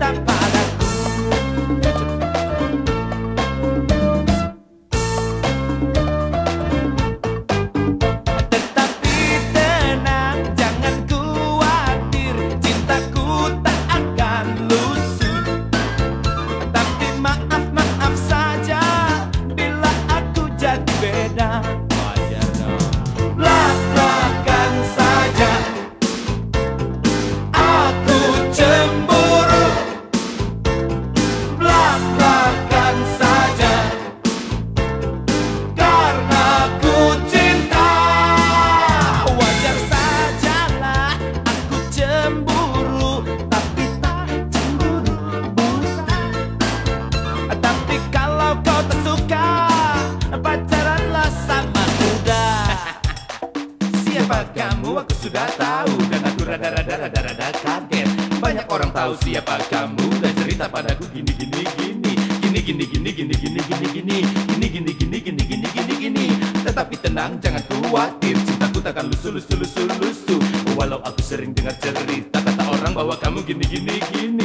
tan aku sudah tahu Dan aku rada-rada-rada kaget Banyak orang tahu siapa kamu Dan cerita padaku gini-gini gini Gini gini gini gini gini gini gini Gini gini gini gini gini gini gini Tetapi tenang jangan khawatir Cintaku takkan lusuh lusuh lusuh lusuh Walau aku sering dengar cerita Kata orang bahwa kamu gini gini gini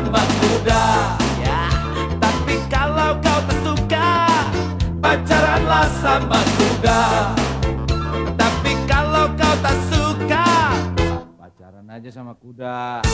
Sama kuda ya. Tapi kalau kau tak suka Pacaranlah sama kuda Tapi kalau kau tak suka Pacaran aja sama kuda